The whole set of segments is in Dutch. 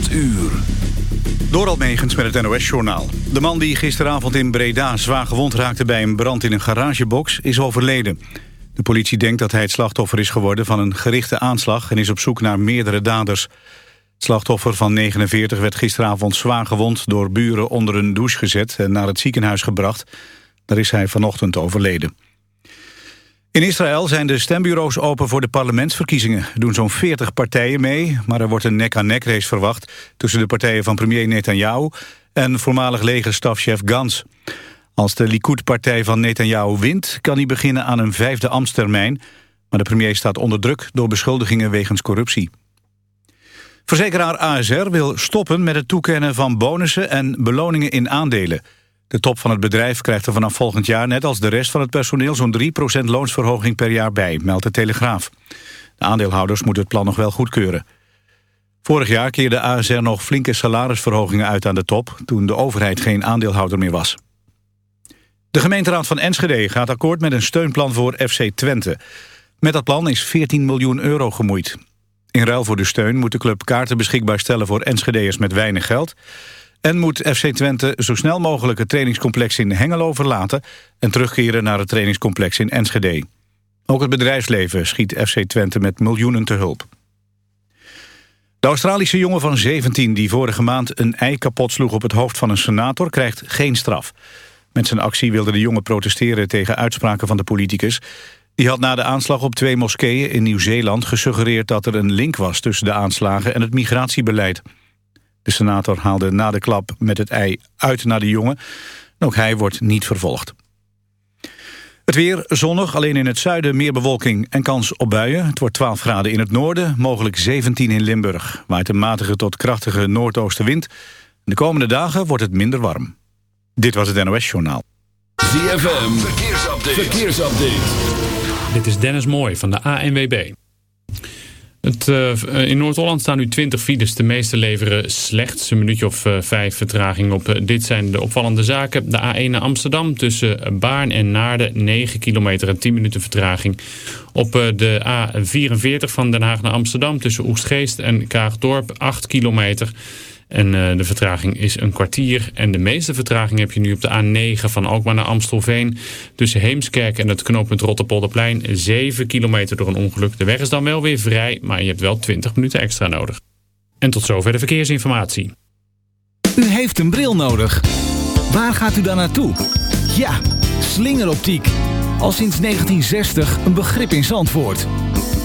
8 uur. Door Megens met het NOS-journaal. De man die gisteravond in Breda zwaar gewond raakte bij een brand in een garagebox is overleden. De politie denkt dat hij het slachtoffer is geworden van een gerichte aanslag... en is op zoek naar meerdere daders. Het slachtoffer van 49 werd gisteravond zwaar gewond... door buren onder een douche gezet en naar het ziekenhuis gebracht. Daar is hij vanochtend overleden. In Israël zijn de stembureaus open voor de parlementsverkiezingen. Er doen zo'n 40 partijen mee, maar er wordt een nek-aan-nek race verwacht... tussen de partijen van premier Netanyahu en voormalig legerstafchef Gans. Als de Likud-partij van Netanyahu wint, kan hij beginnen aan een vijfde ambtstermijn... maar de premier staat onder druk door beschuldigingen wegens corruptie. Verzekeraar ASR wil stoppen met het toekennen van bonussen en beloningen in aandelen... De top van het bedrijf krijgt er vanaf volgend jaar... net als de rest van het personeel zo'n 3% loonsverhoging per jaar bij, meldt de Telegraaf. De aandeelhouders moeten het plan nog wel goedkeuren. Vorig jaar keerde ASR nog flinke salarisverhogingen uit aan de top... toen de overheid geen aandeelhouder meer was. De gemeenteraad van Enschede gaat akkoord met een steunplan voor FC Twente. Met dat plan is 14 miljoen euro gemoeid. In ruil voor de steun moet de club kaarten beschikbaar stellen voor Enschede'ers met weinig geld... En moet FC Twente zo snel mogelijk het trainingscomplex in Hengelo verlaten... en terugkeren naar het trainingscomplex in Enschede. Ook het bedrijfsleven schiet FC Twente met miljoenen te hulp. De Australische jongen van 17 die vorige maand een ei kapot sloeg op het hoofd van een senator... krijgt geen straf. Met zijn actie wilde de jongen protesteren tegen uitspraken van de politicus. Die had na de aanslag op twee moskeeën in Nieuw-Zeeland gesuggereerd dat er een link was tussen de aanslagen en het migratiebeleid. De senator haalde na de klap met het ei uit naar de jongen. Ook hij wordt niet vervolgd. Het weer zonnig, alleen in het zuiden meer bewolking en kans op buien. Het wordt 12 graden in het noorden, mogelijk 17 in Limburg. Waait een matige tot krachtige noordoostenwind. De komende dagen wordt het minder warm. Dit was het NOS Journaal. ZFM, verkeersupdate. verkeersupdate. Dit is Dennis Mooij van de ANWB. Het, uh, in Noord-Holland staan nu 20 files. De meeste leveren slechts een minuutje of uh, vijf vertraging op. dit zijn de opvallende zaken. De A1 naar Amsterdam tussen Baarn en Naarden 9 kilometer en 10 minuten vertraging. Op de A44 van Den Haag naar Amsterdam tussen Oegstgeest en Kaagdorp 8 kilometer. En uh, de vertraging is een kwartier. En de meeste vertraging heb je nu op de A9 van Alkmaar naar Amstelveen. Tussen Heemskerk en het knooppunt Rotterpolderplein. 7 kilometer door een ongeluk. De weg is dan wel weer vrij, maar je hebt wel 20 minuten extra nodig. En tot zover de verkeersinformatie. U heeft een bril nodig. Waar gaat u dan naartoe? Ja, slingeroptiek. Al sinds 1960 een begrip in Zandvoort.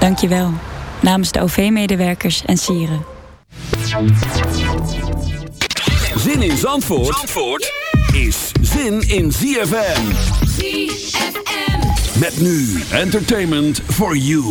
Dank je wel. Namens de OV-medewerkers en sieren. Zin in Zandvoort, Zandvoort is zin in ZFM. ZFM. Met nu entertainment for you.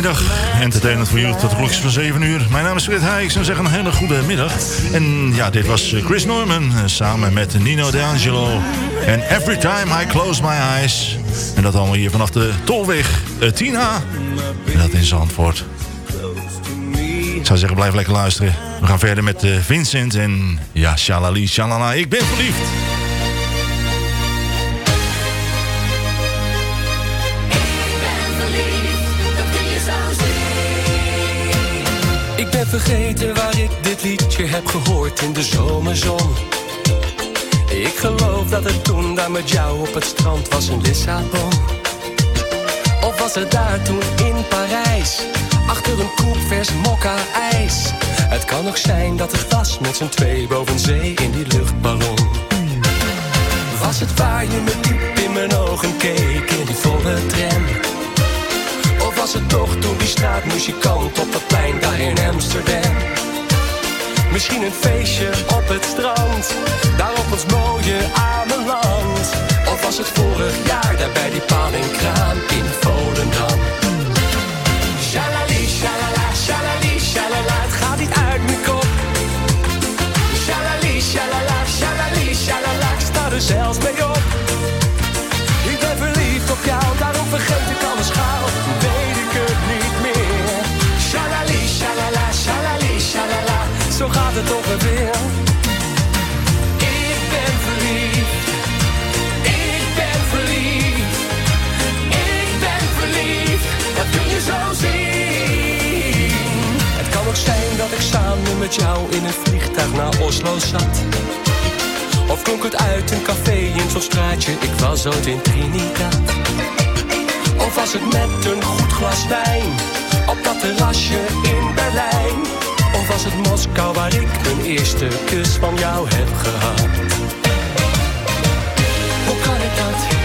Een hele goede middag. Entertainment voor jullie tot de klokjes van 7 uur. Mijn naam is Fred Heij. Ik zou zeggen een hele goede middag. En ja, dit was eh, Chris Norman eh, samen met Nino D'Angelo. En Every Time I Close My Eyes. En dat allemaal hier vanaf de Tolweg eh, Tina. En dat in Zandvoort. Ik zou zeggen, blijf lekker luisteren. We gaan verder met Vincent en ja, shalali, shalala. Ik ben verliefd. Vergeten waar ik dit liedje heb gehoord in de zomerzon. Ik geloof dat het toen daar met jou op het strand was in Lissabon. Of was het daar toen in Parijs? Achter een koep vers mokka ijs. Het kan ook zijn dat het was met z'n twee boven zee in die luchtballon. Was het waar je me diep in mijn ogen keek in die volle tram? Was het toch toen die straatmuzikant op het plein daar in Amsterdam? Misschien een feestje op het strand, daar op ons mooie Ameland. Of was het vorig jaar daar bij die paal en kraan in Volendam? Shalali, shalala, shalali, shalala, gaat niet uit mijn kop. Shalali, shalala, shalali, shalala, ik sta er zelfs mee op. ik samen met jou in een vliegtuig naar Oslo zat. Of klonk het uit een café in zo'n straatje, ik was ooit in Trinidad. Of was het met een goed glas wijn, op dat terrasje in Berlijn. Of was het Moskou waar ik mijn eerste kus van jou heb gehad. Hoe kan ik dat?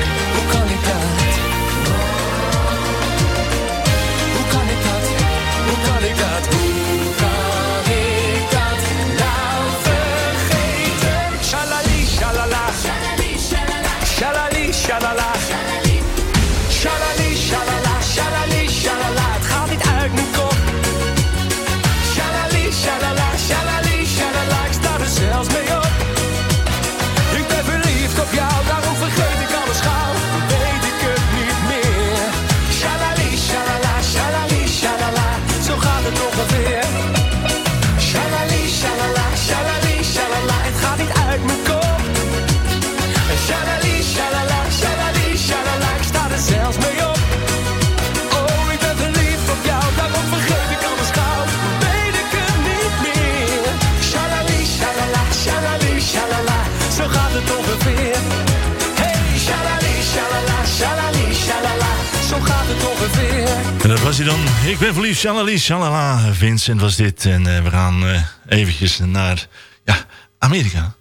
Dan. Ik ben verliefd, shalali, shalala. Vincent was dit. En eh, we gaan eh, eventjes naar ja, Amerika.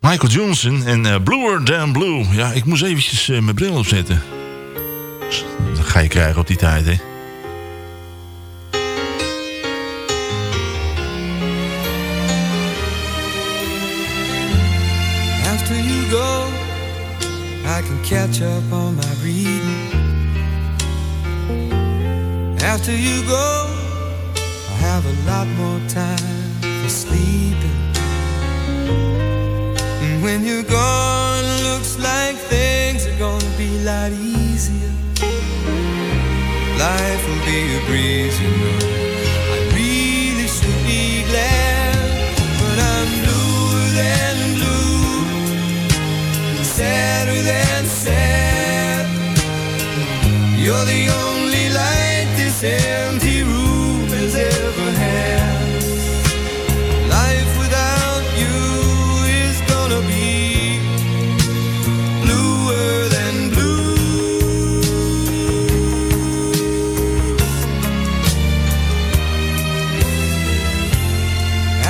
Michael Johnson en eh, Bluer Than Blue. Ja, ik moest eventjes mijn bril opzetten. Dat ga je krijgen op die tijd, hè. After you go, I can catch up on my reading. After you go, I have a lot more time for sleeping. And when you're gone, looks like things are gonna be a lot easier. Life will be a breeze, you know. I really should be glad, but I'm bluer than blue sadder than sad. You're the empty room has ever had. Life without you is gonna be bluer than blue.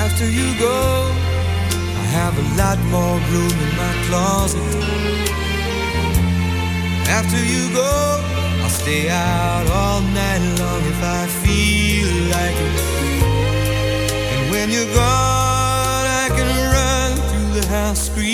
After you go, I have a lot more room in my closet. After you go, stay out all night long if I feel like it. And when you're gone, I can run through the house screaming,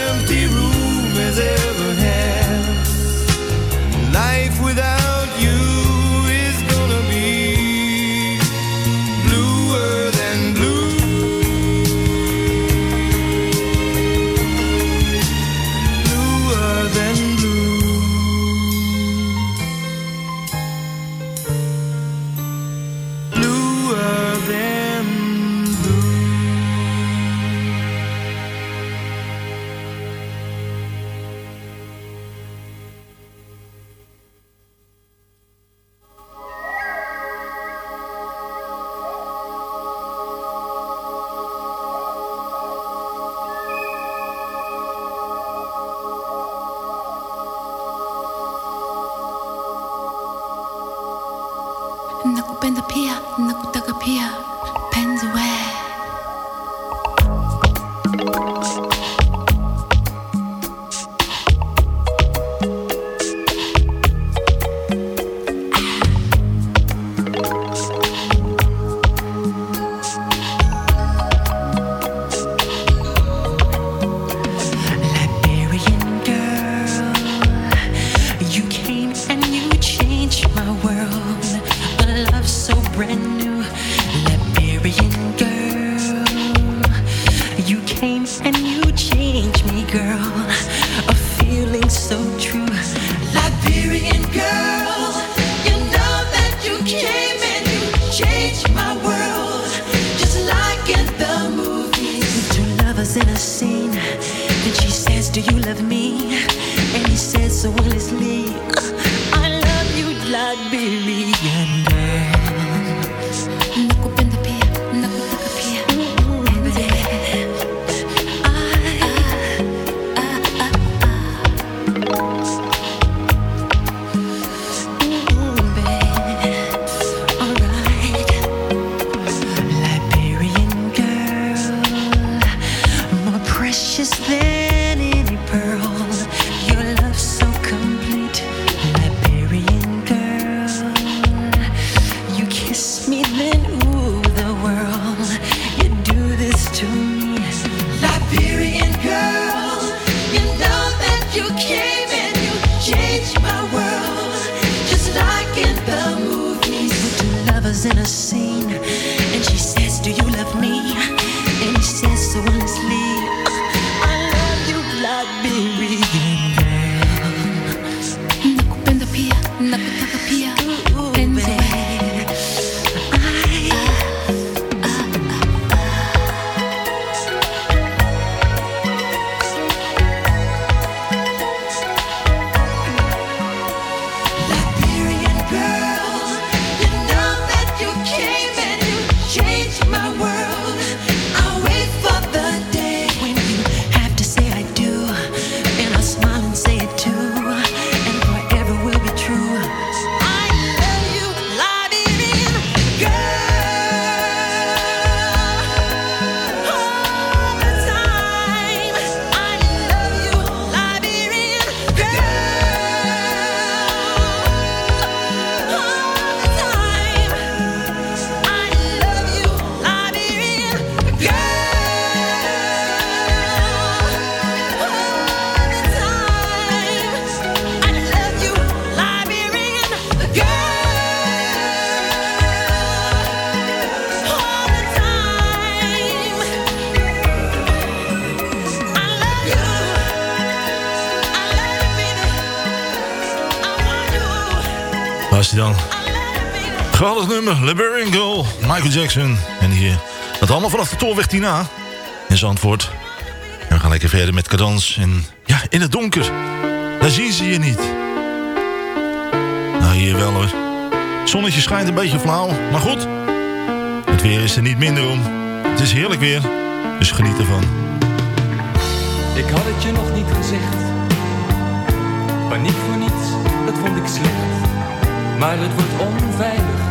Do you love me? And he says so honestly, I love you, Liberian nummer, Liberian Girl, Michael Jackson. En hier, dat allemaal vanaf de Tolweg 10A in Zandvoort. En we gaan lekker verder met cadans. En ja, in het donker, daar zien ze je niet. Nou, hier wel hoor. Zonnetje schijnt een beetje flauw, maar goed. Het weer is er niet minder om. Het is heerlijk weer, dus geniet ervan. Ik had het je nog niet gezegd. Paniek voor niets, dat vond ik slecht. Maar het wordt onveilig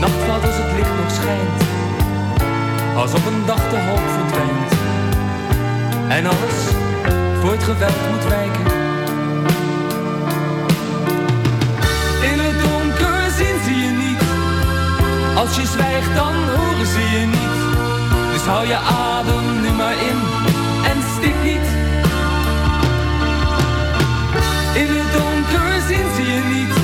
Nacht valt als het licht nog schijnt. Als op een dag de hoop verdwijnt. En alles voor het geweld moet wijken. In het donker zien ze je niet. Als je zwijgt dan horen ze je niet. Dus hou je adem nu maar in en stik niet. In het donker zien ze je niet.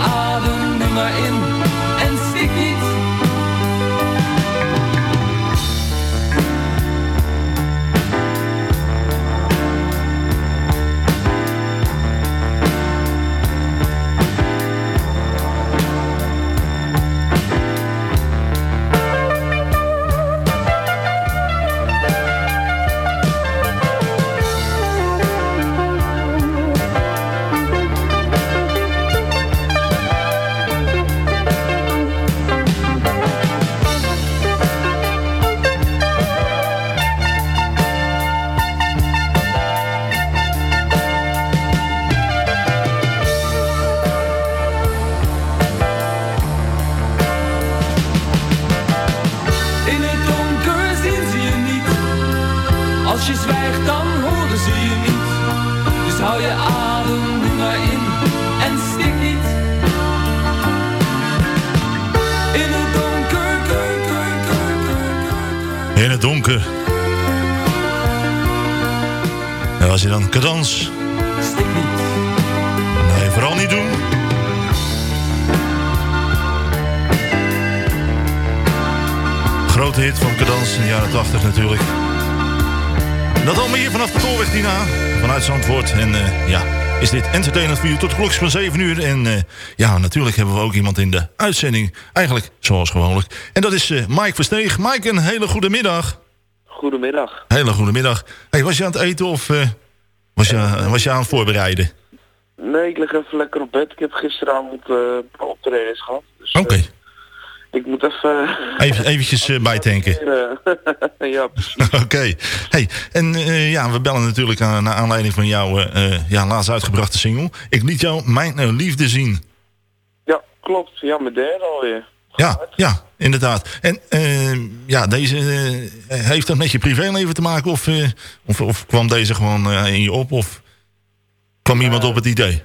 adem in is dit entertainment voor u tot klokjes van 7 uur. En eh, ja, natuurlijk hebben we ook iemand in de uitzending. Eigenlijk zoals gewoonlijk. En dat is eh, Mike Versteeg. Mike, een hele goede middag. Goedemiddag. Hele goede middag. Hey, was je aan het eten of eh, was, je, was je aan het voorbereiden? Nee, ik lig even lekker op bed. Ik heb gisteravond eh optredens gehad. Dus, Oké, ik moet even... even eventjes eh, bijtanken. eh, ja, precies. Oké. Hey, en eh, ja, we bellen natuurlijk aan, naar aanleiding van jouw eh, eh, ja, laatst uitgebrachte single. Ik liet jou mijn eh, liefde zien. Ja, klopt. Ja, mijn derde alweer. Ja, ja, inderdaad. En eh, ja, deze eh, heeft dat met je privéleven te maken of, eh, of, of kwam deze gewoon eh, in je op of kwam iemand op het idee?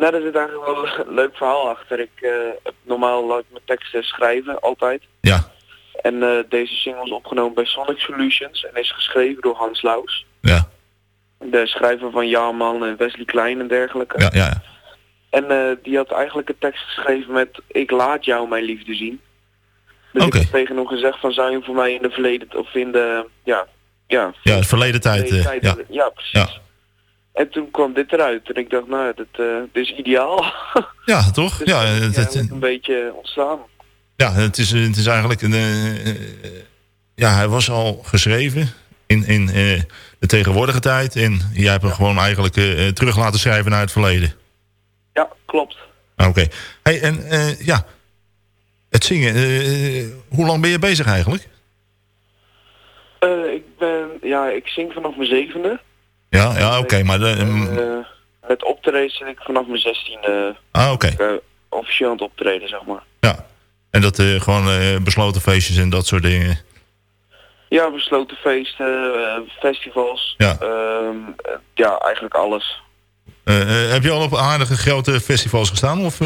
Nou, daar zit eigenlijk wel een leuk verhaal achter. Ik eh, normaal laat ik mijn teksten schrijven, altijd. Ja. En eh, deze single is opgenomen bij Sonic Solutions en is geschreven door Hans Laus. Ja. De schrijver van Jaarman en Wesley Klein en dergelijke. Ja, ja. En eh, die had eigenlijk een tekst geschreven met Ik laat jou mijn liefde zien. Dus Oké. ik heb tegen hem gezegd van zou je voor mij in de verleden of in de ja, ja, Ja, de verleden tijd. verleden tijd ja. ja, precies. Ja. En toen kwam dit eruit en ik dacht nou dit, eh, dit is ideaal. ja, toch? Dus Ja, dat is het, eigenlijk een beetje ontstaan. ja het, is, het is eigenlijk een, eh, eh, ja, hij was al geschreven in, in de tegenwoordige tijd. En jij hebt hem gewoon eigenlijk terug laten schrijven naar het verleden. Ja, klopt. Ah, Oké. Hey, en ja, het zingen. hoe lang ben je bezig eigenlijk? Ik ben, ja, ik zing vanaf mijn zevende. Ja, ja oké. maar de, mm, Eh, met optreden zit ik vanaf mijn zestiende ah, oké. eh, officieel aan het optreden, zeg maar. Ja. En dat eh, gewoon besloten feestjes en dat soort dingen. Ja, besloten feesten, festivals. Ja. Ehm, eh, ja, eigenlijk alles. Heb je al op aardige grote festivals gestaan? Of,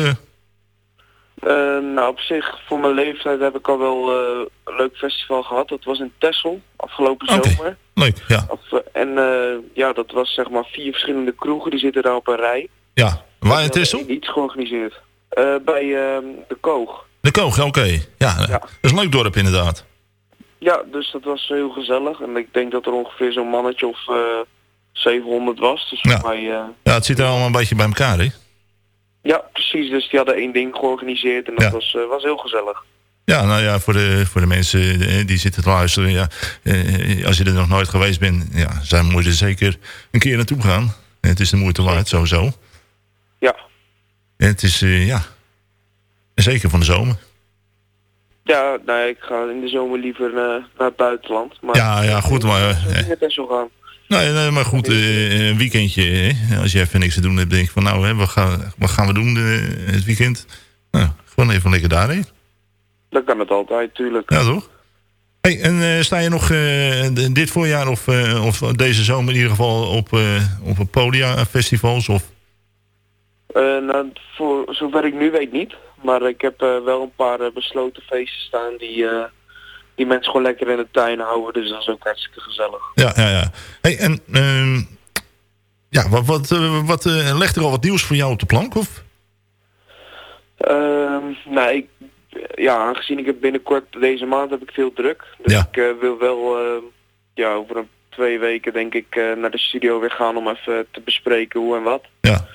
nou, op zich, voor mijn leeftijd heb ik al wel eh, een leuk festival gehad. Dat was in Texel, afgelopen zomer. Leuk, ja. Eh, en eh, ja, dat was zeg maar vier verschillende kroegen, die zitten daar op een rij. Ja. Waar in Texel? Iets georganiseerd. Bij ehm, de Koog. De Koog, oké. Ja, dat is een leuk dorp inderdaad. Ja, dus dat was heel gezellig. En ik denk dat er ongeveer zo'n mannetje of eh 700 was. Dus voor mij... Ja, het zit er allemaal een beetje bij elkaar, hè? Ja, precies. Dus die hadden één ding georganiseerd en dat Ja. was, eh, was heel gezellig. Ja, nou ja, voor de, voor de mensen eh, die zitten te luisteren. Ja, eh, als je er nog nooit geweest bent, ja, zij moeten er zeker een keer naartoe gaan. Het is de moeite waard, sowieso. Ja. Het is, ja, zeker van de zomer. Ja, nou ik ga in de zomer liever eh, naar het buitenland. Maar Ja, ja, goed, maar... zo gaan. Nee, nee, maar goed, eh, een weekendje, hè, als je even niks te doen hebt, denk ik van nou, hè, wat, gaan, wat gaan we doen eh, het weekend? Nou, gewoon even lekker daarheen. Dan kan het altijd, tuurlijk. Ja, toch? Hey, en eh, sta je nog dit voorjaar of, of deze zomer in ieder geval op, op een podia festivals? Of... Nou, voor zover ik nu weet niet. Maar ik heb wel een paar besloten feesten staan die, die mensen gewoon lekker in de tuin houden. Dus dat is ook hartstikke gezellig. Ja, ja, ja. Hey, en ehm, ja, wat, wat, eh, wat eh, legt er al wat nieuws voor jou op de plank? Of? Ehm, nou, ik, ja, aangezien ik het binnenkort deze maand heb ik veel druk. Dus ik eh, wil wel eh, ja, over een twee weken denk ik naar de studio weer gaan om even te bespreken hoe en wat. Ja.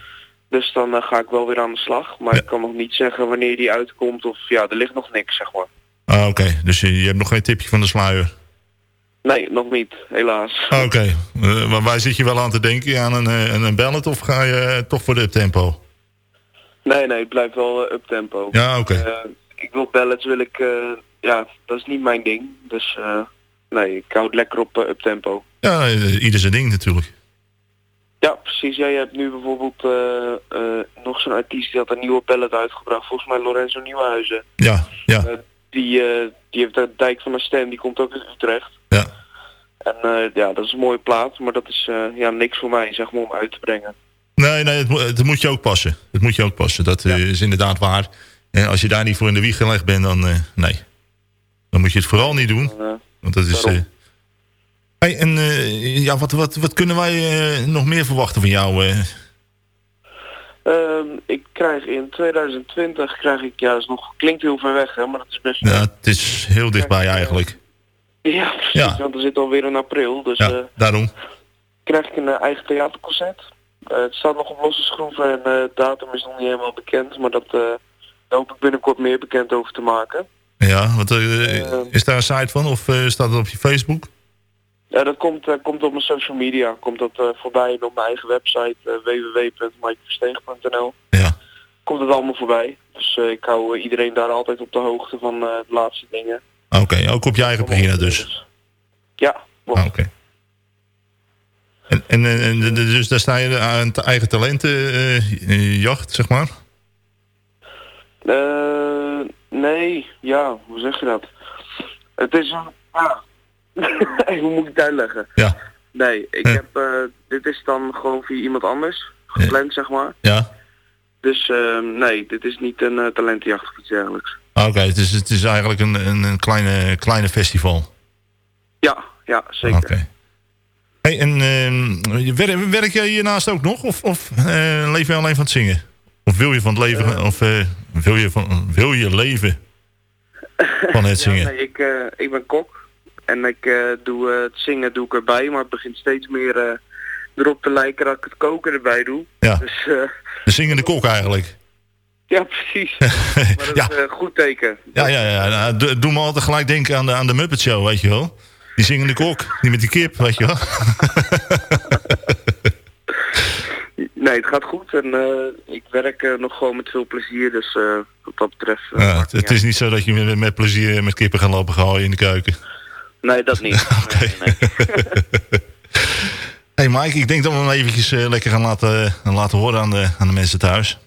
Dus dan ga ik wel weer aan de slag. Maar ik kan nog niet zeggen wanneer die uitkomt of ja, er ligt nog niks zeg maar. Ah, oké. Dus je, je hebt nog geen tipje van de sluier? Nee, nog niet, helaas. Ah, oké. Eh, maar waar zit je wel aan te denken? Aan een, eh, een ballad of ga je eh, toch voor de tempo? Nee, nee, het blijft wel up tempo. Ja, oké. Eh, ik wil ballads, wil ik, eh, ja, dat is niet mijn ding. Dus eh, nee, ik hou het lekker op up tempo. Ja, eh, ieder zijn ding natuurlijk. Ja, precies. Ja, je hebt nu bijvoorbeeld eh, eh, nog zo'n artiest die had een nieuwe ballad uitgebracht. Volgens mij Lorenzo Nieuwenhuizen. Ja, ja. Eh, die, eh, die heeft de Dijk van de Stem, die komt ook uit Utrecht. Ja. En eh, ja, dat is een mooie plaat, maar dat is eh, ja, niks voor mij, zeg maar, om uit te brengen. Nee, nee, het, mo- het moet je ook passen. Het moet je ook passen. Dat is inderdaad waar. En als je daar niet voor in de wieg gelegd bent, dan nee. Dan moet je het vooral niet doen. Want dat is... hey, en ja, wat, wat, wat kunnen wij nog meer verwachten van jou? eh? Ehm, ik krijg in 2020, krijg ik, ja, is nog, klinkt heel ver weg, hè, maar dat is best Ja, het is heel dichtbij eigenlijk. Ja, precies, Ja. want er zit alweer in april. Dus Ja, eh, daarom. krijg ik een eh, eigen theaterconcert. Eh, het staat nog op losse schroeven en eh, de datum is nog niet helemaal bekend. Maar dat, eh, daar hoop ik binnenkort meer bekend over te maken. Ja, wat, eh, is daar een site van of eh, staat het op je Facebook? Ja, dat komt, eh, komt op mijn social media. Komt dat eh, voorbij en op mijn eigen website uh, www.mikeversteeg.nl Ja. Komt het allemaal voorbij. Dus eh, ik hou eh, iedereen daar altijd op de hoogte van eh, de laatste dingen. Oké, ook op je eigen pagina dus. Ja, Ah, Oké. En, en, en, en dus daar sta je aan het eigen talenten eh, eh, jacht, zeg maar? Eh, nee, ja, hoe zeg je dat? Het is een... Ah. hoe moet ik het uitleggen? Ja. Nee, ik heb... eh, dit is dan gewoon via iemand anders gepland, zeg maar. Ja. Dus eh, nee, dit is niet een uh, talentenjacht of iets dergelijks. Ah, Oké, het, is, het is eigenlijk een, een, een kleine, kleine festival. Ja, ja, zeker. Oké. Hey, en uh, werk, werk jij hiernaast ook nog? Of, of uh, leef je alleen van het zingen? Of wil je van het leven... Of wil, je van, wil je leven van het zingen? ja, nee, ik, ik ben kok. En ik uh, doe het zingen doe ik erbij. Maar het begint steeds meer uh, erop te lijken dat ik het koken erbij doe. Ja. Dus, de zingende kok eigenlijk. Ja, precies. maar dat Ja. is een goed teken. Ja, ja, ja. Nou, do- doe me altijd gelijk denken aan de, aan de Muppet Show, weet je wel. Die zingende kok, die met die kip, weet je wel. Nee, het gaat goed en eh, ik werk eh, nog gewoon met veel plezier, dus eh, wat dat betreft... eh, Ja, het is niet zo dat je met, met plezier met kippen gaat lopen gooien in de keuken. Nee, dat niet. Nee, nee. hey Mike, ik denk dat we hem eventjes eh, lekker gaan laten, eh, laten horen aan de, aan de mensen thuis.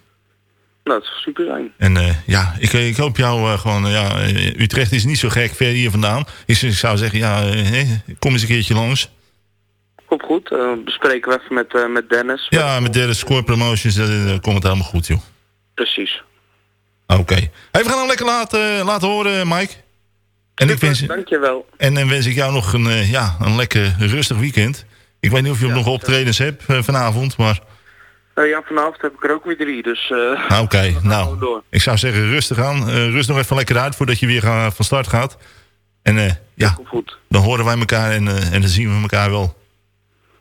Nou, het is super zijn. En eh, ja, ik, ik hoop jou gewoon... ja, Utrecht is niet zo gek ver hier vandaan. Ik, ik zou zeggen, ja, kom eens een keertje langs. Komt goed, bespreken we even met, met Dennis. Ja, met derde Score Promotions eh, komt het helemaal goed, joh. Precies. Oké. Hey, we gaan hem lekker laten, laten horen, Mike. En, ik wens, Dankjewel. en dan wens ik jou nog een, eh, ja, een lekker rustig weekend. Ik weet niet of je nog optredens hebt eh, vanavond, maar... Eh, ja, vanavond heb ik er ook weer drie, dus... eh, Ah, Oké, nou, door. ik zou zeggen rustig aan. Eh, rust nog even lekker uit voordat je weer van start gaat. En eh, ja, dan horen wij elkaar en, eh, en dan zien we elkaar wel.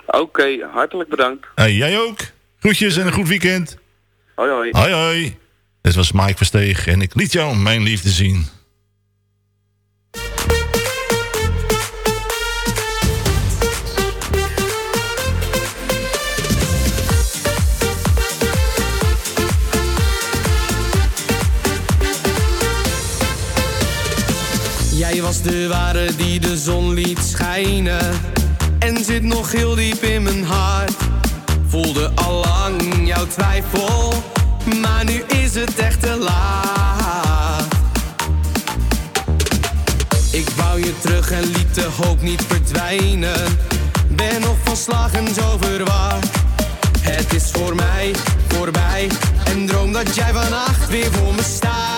Oké, hartelijk bedankt. Hey, jij ook. Groetjes en een goed weekend. Hoi hoi. Hoi hoi. Dit was Mike Versteeg en ik liet jou mijn liefde zien. Jij was de ware die de zon liet schijnen En zit nog heel diep in mijn hart. Voelde allang jouw twijfel Maar nu is het echt te laat wou je terug en liet de hoop niet verdwijnen. Ben nog van slag en zo verward Het is voor mij voorbij En droom dat jij vannacht weer voor me staat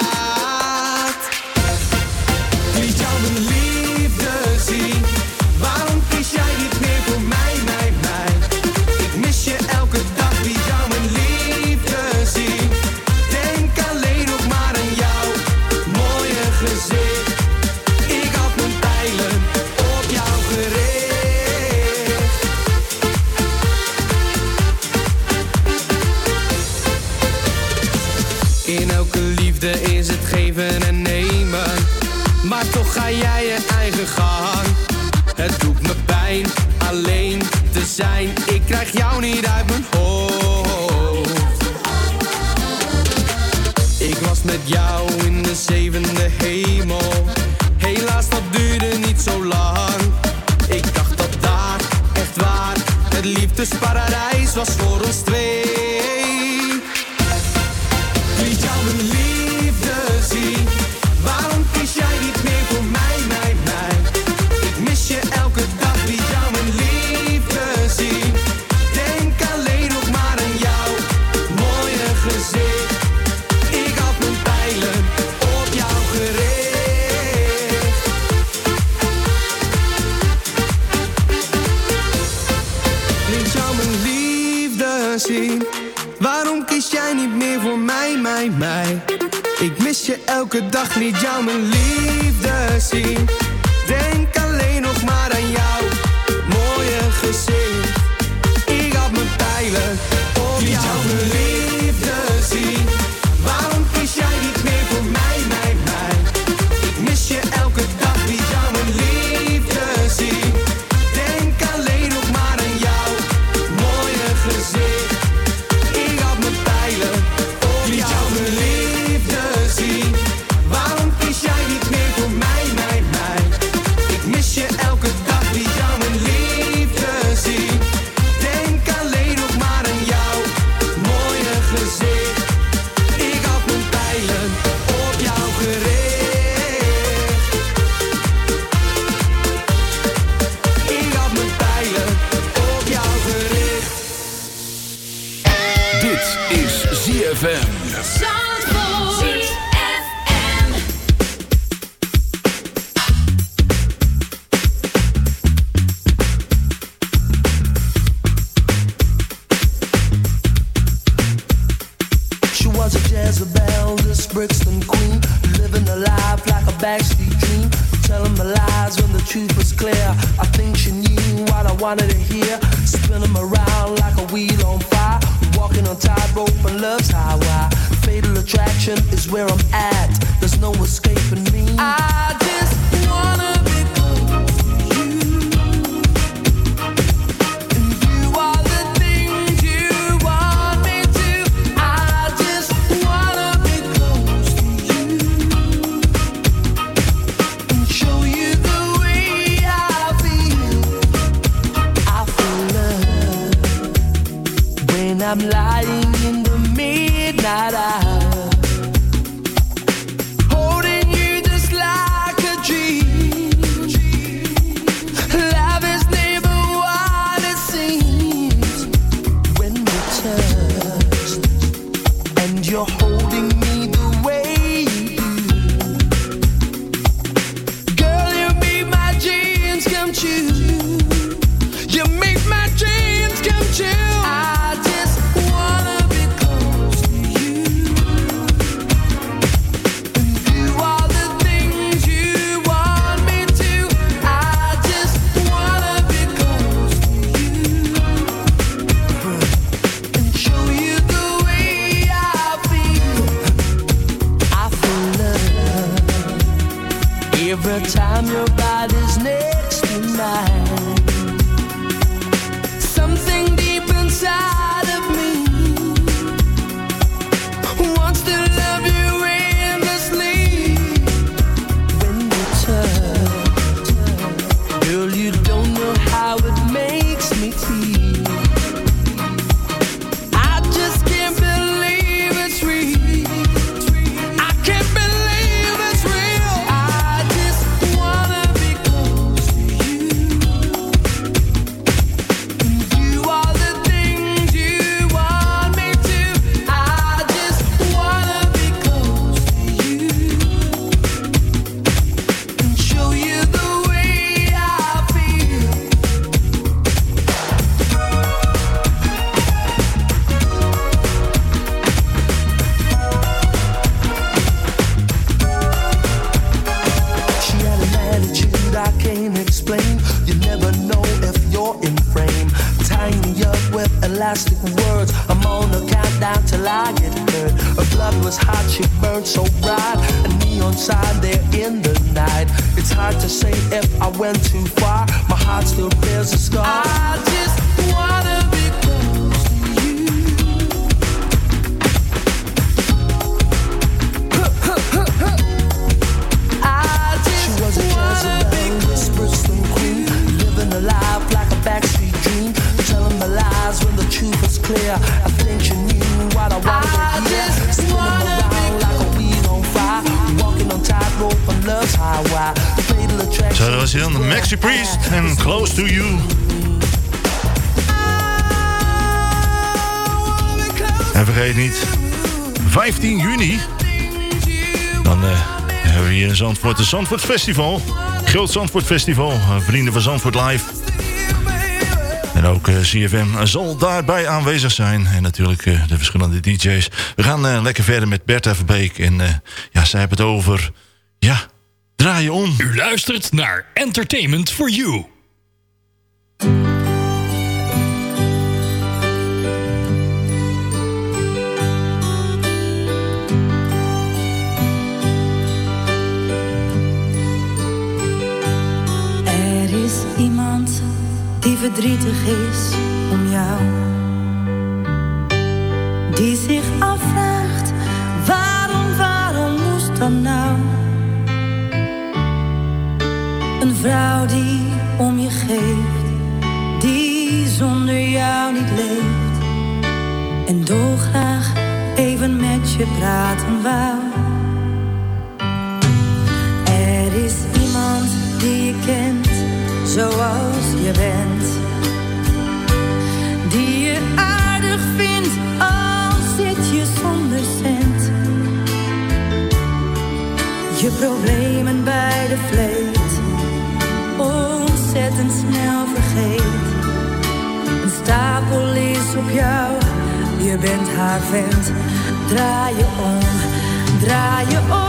A neon sign there in the night. It's hard to say if I went too far. My heart still bears a scar. I just wanna be close to you. I just was a Jezebel, whispersome queen, living a life like a backstreet dream, telling my lies when the truth was clear. I think you knew what I wanted to Zo, dat was. Maxi Priest en Close to You. En vergeet niet, 15 juni, dan eh, hebben we hier in Zandvoort het Zandvoort Festival. Groot Zandvoort Festival, eh, Vrienden van Zandvoort Live. En ook eh, CFM zal daarbij aanwezig zijn. En natuurlijk de verschillende DJ's. We gaan lekker verder met Bertha Verbeek. En ja, zij hebben het over... Ja, draai je om. U luistert naar Entertainment for You. Er is iemand die verdrietig is om jou. Die zich afvraagt, waarom, waarom moest dan nou? Vrouw die om je geeft, die zonder jou niet leeft. En dolgraag even met je praten wou. Er is iemand die je kent zoals je bent. Die je aardig vindt al zit je zonder cent. Je problemen bent haar vent. Draai je om, draai je om.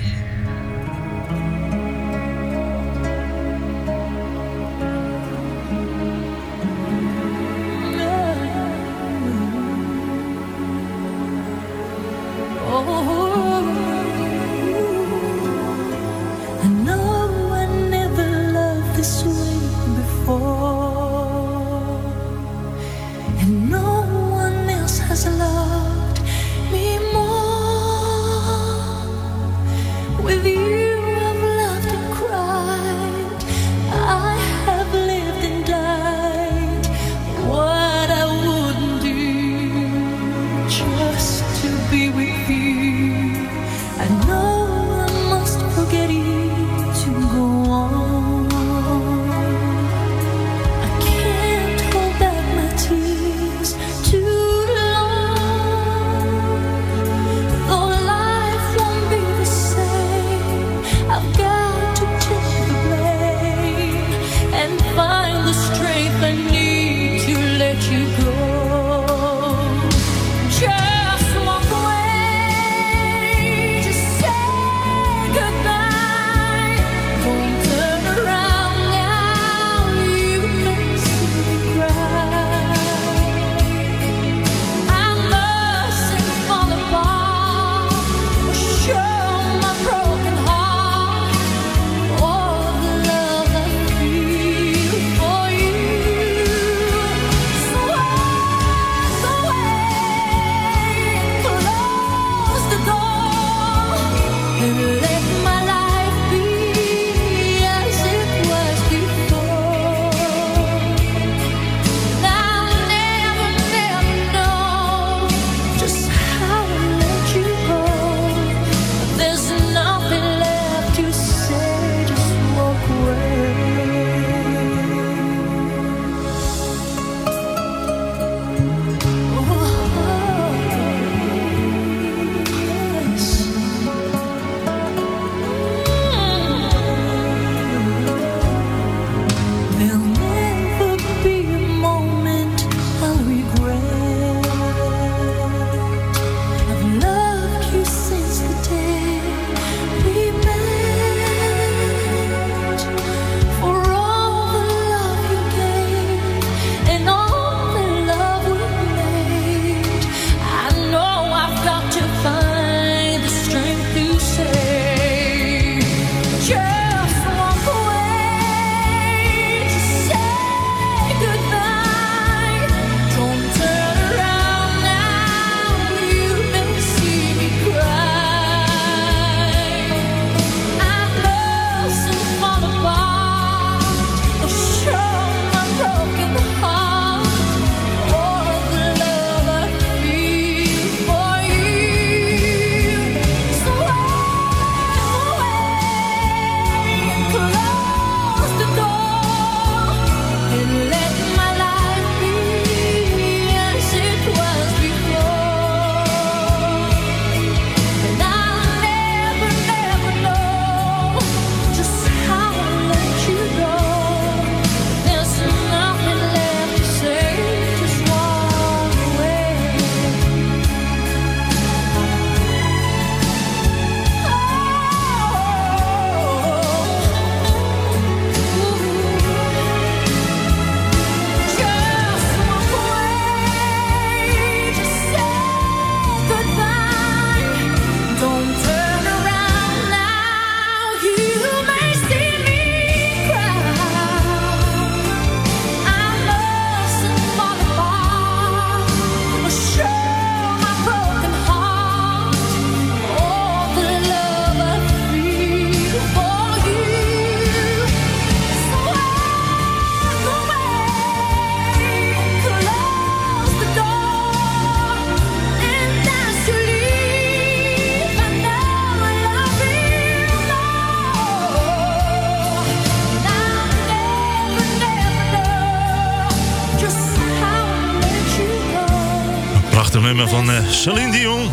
Nummer van eh, Celine Dion.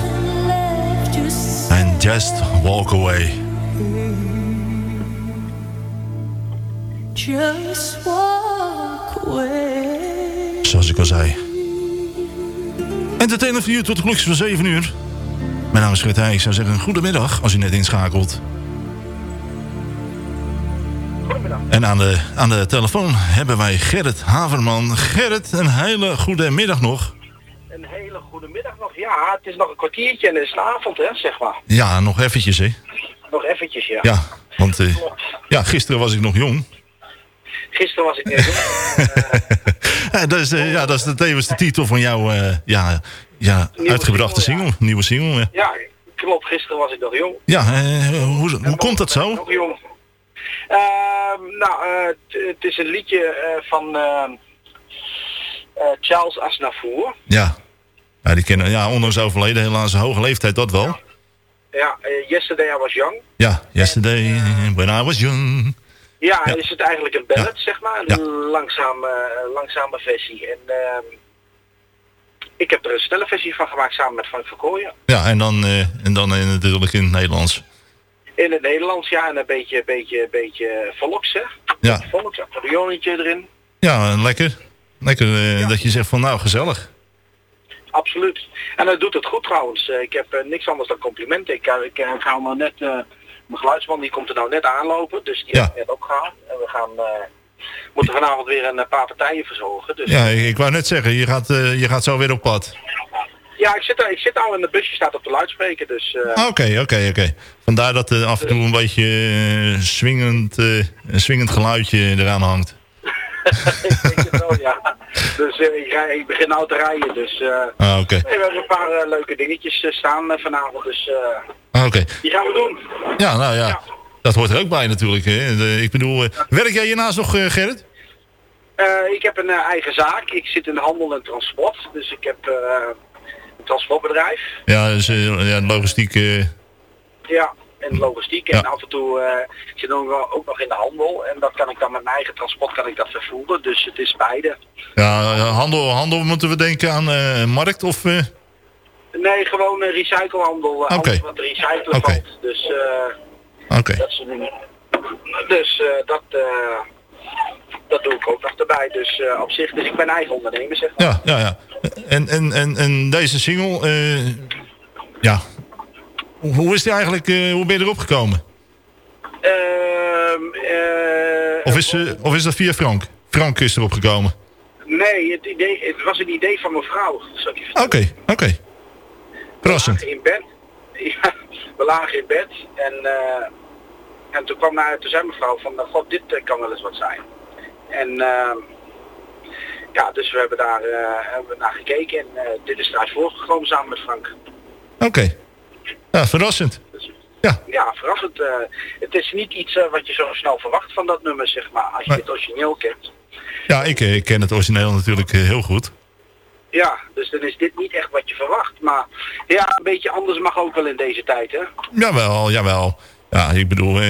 En Just Walk Away. Just walk away. Zoals ik al zei. Entertainer voor u tot de klokjes van 7 uur. Mijn naam is Gert Heij. Ik zou zeggen, goedemiddag als u net inschakelt. En aan de, aan de telefoon hebben wij Gerrit Haverman. Gerrit, een hele goede middag nog. Een hele goede middag nog. Ja, het is nog een kwartiertje en het is de avond, hè, zeg maar. Ja, nog eventjes, hè? Nog eventjes, ja. Ja, want eh, ja, gisteren was ik nog jong. Gisteren was ik net Ja, dat, is, eh, ja, dat is de, tevens de titel van jouw eh, ja, ja, Nieuwe uitgebrachte single, single. Nieuwe single, ja. Ja, klopt. Gisteren was ik nog jong. Ja, hoe, hoe komt dat zo? Nog jong. Ehm, nou, het- is een liedje van ehm, eh, Charles Aznavour. Ja. Ja, die kennen, ja, ondanks overleden, helaas een hoge leeftijd, dat wel. Ja, eh, Yesterday I Was Young. Ja, yesterday when I was young. Ja, Ja. is het eigenlijk een ballad, zeg maar. Een Ja. langzame, langzame versie. En ehm, ik heb er een snelle versie van gemaakt samen met Frank Verkooyen. Ja, en dan, eh, en dan eh, natuurlijk in het Nederlands. In het Nederlands, ja, en een beetje, beetje, beetje volks, hè. Ja, Volks, accordeonnetje erin. ja lekker. Lekker dat je zegt van nou, gezellig. Absoluut. En dat doet het goed trouwens. Eh, ik heb eh, niks anders dan complimenten. Ik, eh, ik, ik hou nou net, mijn geluidsman die komt er nou net aanlopen, dus die Ja. heb ik net opgehaald. En we gaan, moeten vanavond weer een paar partijen verzorgen. Dus Ja, ik, ik wou net zeggen, je gaat, je gaat zo weer op pad. ja, ik zit, ik zit nou in de busje, staat op de luidspreker, dus... Ah, Oké, oké, oké. Vandaar dat er af en toe een beetje swingend, een swingend geluidje eraan hangt. ja. Dus eh, ik, rij- ik begin nou te rijden, dus... eh, Ah, oké. nee, we hebben een paar eh, leuke dingetjes staan vanavond, dus Ah, oké. die gaan we doen. Ja, nou ja. Dat hoort er ook bij natuurlijk. Hè. De- ik bedoel, werk jij hiernaast nog, Gerrit? Ik heb een eigen zaak. Ik zit in de handel en transport. Dus ik heb een transportbedrijf. Ja, dus, ja logistiek. Ja, en logistiek. En af en toe ik zit ook, wel- ook nog in de handel. En dat kan ik dan met mijn eigen transport kan ik dat vervoeren. Dus het is beide. ja, handel, handel moeten we denken aan eh, markt of... eh, Nee, gewoon een recyclehandel. eh, Oké. Alles wat recyclen Oké. valt. Dus Oké. dat soort dingen. Dus dat, dat doe ik ook nog erbij. Dus op zich, dus ik ben eigen ondernemer zeg maar. Ja, ja, ja. En, en, en, en deze single, ja. Hoe- is die eigenlijk, eh, hoe ben je erop gekomen? Ehm, eh, Of is, eh, of is dat via Frank? Frank is erop gekomen. Nee, het, idee, het was een idee van mijn vrouw. Oké, oké. Verrassend. We lagen in bed. Ja, we lagen in bed en, en toen kwam naar, toen zei mijn vrouw van, nou, god, dit kan wel eens wat zijn. En eh, ja, dus we hebben daar eh, hebben we naar gekeken en dit is eruit voorgekomen samen met Frank. Oké. Ja, verrassend. Ja, verrassend. eh, het is niet iets eh, wat je zo snel verwacht van dat nummer, zeg maar, als je Nee. het origineel kent. Ja, ik, eh, ik ken het origineel natuurlijk heel goed. Ja, dus dan is dit niet echt wat je verwacht. Maar ja, een beetje anders mag ook wel in deze tijd, hè? Jawel, jawel. Ja, ik bedoel,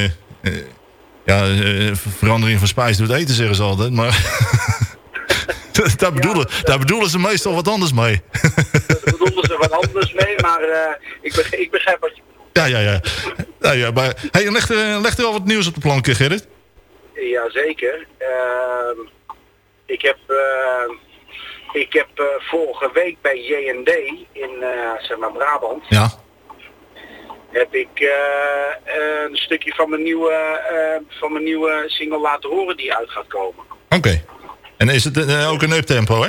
ja, verandering van spijs doet eten, zeggen ze altijd. Maar daar, bedoelen, daar bedoelen ze meestal wat anders mee. bedoelden ze wat anders mee, maar eh, ik, begrijp, ik begrijp wat je ja, ja, ja. ja, ja maar, hey, leg, er, leg er al wat nieuws op de plank, Gerrit. Jazeker. Ehm ik heb, eh, ik heb eh, vorige week bij J&D in eh, zeg maar Brabant Ja. heb ik een stukje van mijn nieuwe van mijn nieuwe single laten horen die uit gaat komen. Oké. En is het eh, ook een uptempo, hè?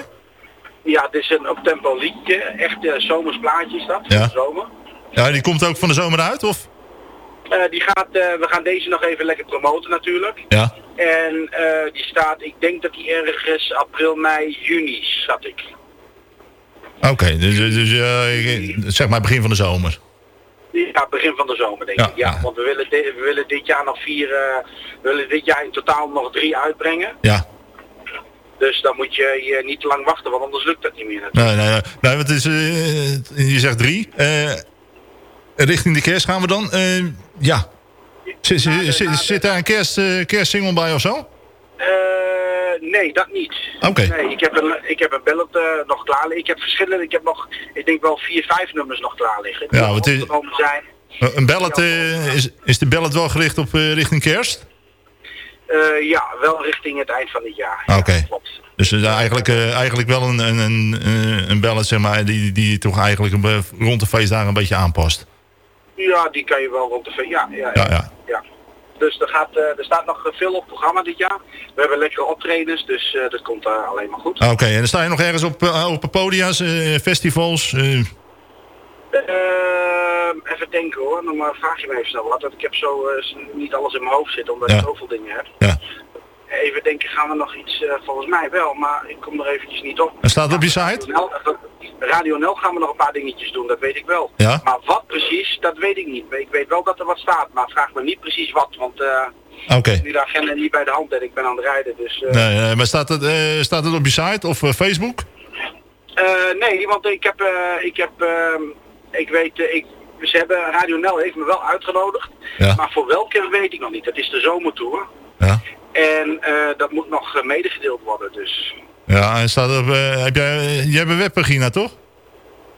Ja, het is een uptempo liedje, echt uh, zomers plaatje is dat, Ja. de zomer. Ja, die komt ook van de zomer uit, of? Eh, die gaat, eh, we gaan deze nog even lekker promoten natuurlijk. Ja. En eh, die staat, ik denk dat die ergens april, mei, juni zat ik. Oké, dus, dus dus, eh, zeg maar begin van de zomer. Ja, begin van de zomer denk Ja, ik. Ja, want we willen, we willen dit jaar nog vier, eh, we willen dit jaar in totaal nog drie uitbrengen. Ja. Dus dan moet je, je niet te lang wachten, want anders lukt dat niet meer. Nee, nee, nee. nee want het is, eh, je zegt drie. Eh, richting de kerst gaan we dan. Eh, ja. Zit, zit, zit, zit daar een kerst, eh, kerstsingle bij of zo? Eh, nee, dat niet. Oké. Nee, ik heb een, ik heb een ballet eh, nog klaar liggen. Ik heb verschillende, ik heb nog, ik denk wel vier, vijf nummers nog klaar liggen. Ja, wat is- zijn. Een ballet, eh, is, is de ballet wel gericht op eh, richting kerst? Eh, ja, wel richting het eind van het jaar. Oké. Dus eh, eigenlijk, eh, eigenlijk wel een, een, een, een ballet, zeg maar, die, die toch eigenlijk rond de feestdagen een beetje aanpast. Ja, die kan je wel rond de... Ja, ja, Ja, ja. ja. ja. Dus er, gaat, er staat nog veel op programma dit jaar. We hebben lekkere optredens, dus dat komt alleen maar goed. Oké, en dan sta je nog ergens op, op podia's, festivals? Eh, Ehm, even denken hoor, dan maar vraag je me even snel wat. Want ik heb zo eh, niet alles in mijn hoofd zitten, omdat Ja. ik zoveel dingen heb. Ja. Even denken, gaan we nog iets, eh, volgens mij wel, maar ik kom er eventjes niet op. en staat op je site? Radio Radio Nel gaan we nog een paar dingetjes doen, dat weet ik wel. Ja? Maar wat precies, dat weet ik niet. Ik weet wel dat er wat staat, maar vraag me niet precies wat, want eh Oké. nu de agenda niet bij de hand en ik ben aan het rijden. Dus, eh, Nee, eh, maar staat het, eh, staat het op je site of eh, Facebook? Eh, nee, want ik heb, eh, ik heb, ehm, ik weet, eh, ik, ze hebben, Radio Nel heeft me wel uitgenodigd, Ja. maar voor welke weet ik nog niet. Het is de zomertour. Ja. En eh, dat moet nog eh, medegedeeld worden, dus. Ja, en staat op, heb jij, jij hebt een webpagina, toch?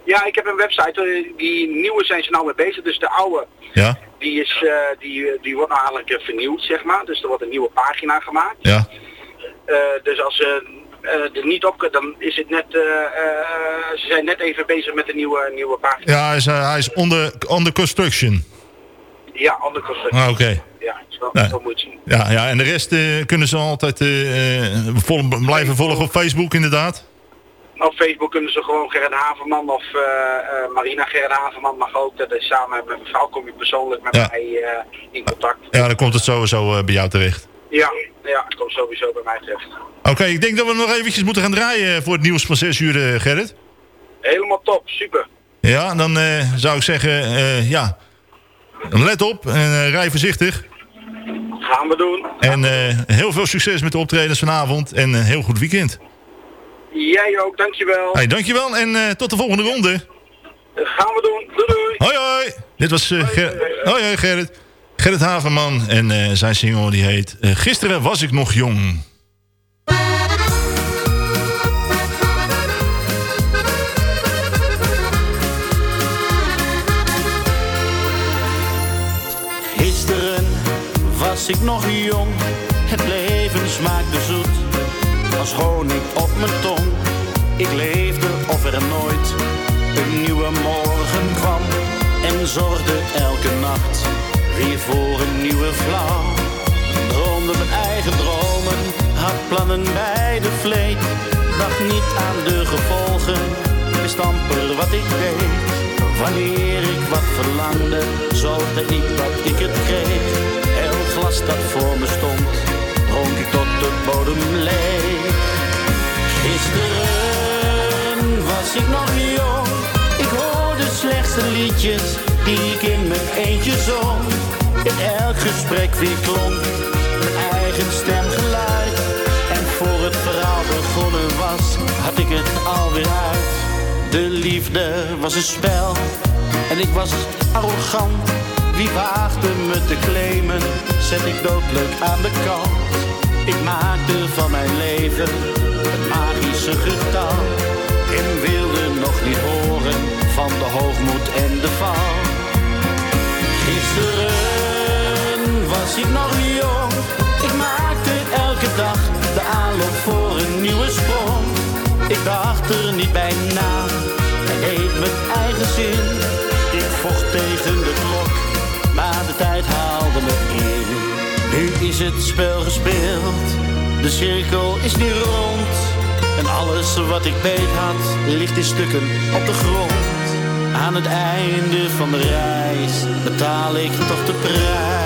Ja, ik heb een website, die nieuwe zijn ze nou mee bezig, dus de oude, Ja. die, is, die, die wordt nou eigenlijk vernieuwd, zeg maar. Dus er wordt een nieuwe pagina gemaakt. Ja. Dus als ze er niet op dan is het net, eh, eh, ze zijn net even bezig met een nieuwe, nieuwe pagina. Ja, hij is, eh, hij is onder, under construction. Ja, andere constructie. Ah, Oké. Ja, zo, zo moet zien. Ja, ja, en de rest eh, kunnen ze altijd eh, eh, vol- blijven volgen op Facebook inderdaad. Op Facebook kunnen ze gewoon Gerrit Haverman of eh, eh, Marina Gerrit Haverman mag ook. Dat is samen met mijn vrouw kom je persoonlijk met Ja. mij eh, in contact. Ja, dan komt het sowieso eh, bij jou terecht. Ja, ja, komt sowieso bij mij terecht. Oké, ik denk dat we nog eventjes moeten gaan draaien voor het nieuws van 6 uur, eh, Gerrit. Helemaal top, super. Ja, dan eh, zou ik zeggen, eh, ja, let op en eh, rij voorzichtig. Gaan we doen. En eh, heel veel succes met de optredens vanavond en een heel goed weekend. Jij ook, dankjewel. Hey, dankjewel en eh, tot de volgende ronde. Gaan we doen. Doei doei. Hoi hoi. Dit was eh, Ger- hoi, hoi Gerrit. Gerrit Haverman en eh, zijn single die heet eh, Gisteren was ik nog jong. Gisteren was ik nog jong, het leven smaakte zoet. Als honing op mijn tong, ik leefde of er nooit een nieuwe morgen kwam. En zorgde elke nacht weer voor een nieuwe vrouw. Droomde mijn eigen dromen, had plannen bij de vleet. Dacht niet aan de gevolgen, wist wat ik deed. Wanneer ik wat verlangde, zorgde ik dat ik het kreeg. Elk glas dat voor me stond, dronk ik tot de bodem leeg. Gisteren was ik nog jong, ik hoorde slechts liedjes die ik in mijn eentje zong. In elk gesprek weer klonk mijn eigen stemgeluid. En voor het verhaal begonnen was, had ik het alweer uit. De liefde was een spel en ik was arrogant. Wie waagde me te claimen, zet ik doodleuk aan de kant. Ik maakte van mijn leven het magische getal. En wilde nog niet horen van de hoogmoed en de val. Gisteren was ik nog jong, ik maakte elke dag de aanloop voor een nieuwe sprong. Ik dacht er niet bij na, en deed mijn eigen zin. Ik vocht tegen de klok, maar de tijd haalde me in. Nu is het spel gespeeld, de cirkel is nu rond. En alles wat ik beet had, ligt in stukken op de grond. Aan het einde van de reis betaal ik toch de prijs.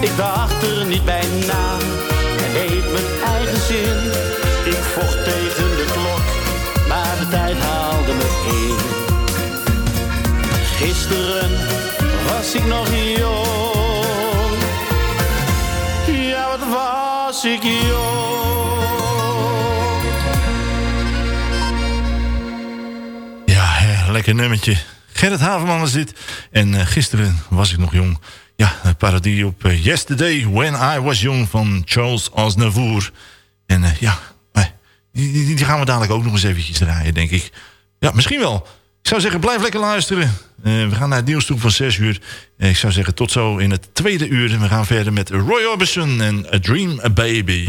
Ik dacht er niet bij na. eet mijn eigen zin. Ik vocht tegen de klok, maar de tijd haalde me in. Gisteren was ik nog jong. Ja, wat was ik jong. Ja, hè, lekker nummertje. Gerrit Haverman was dit. En eh, gisteren was ik nog jong. Ja, een parodie op eh, Yesterday When I Was Young van Charles Aznavour. En eh, ja, eh, die, gaan we dadelijk ook nog eens eventjes draaien, denk ik. Ja, misschien wel. Ik zou zeggen, blijf lekker luisteren. We gaan naar het nieuws toe van 6 uur. Ik zou zeggen, tot zo in het tweede uur. En we gaan verder met Roy Orbison en A Dream A Baby.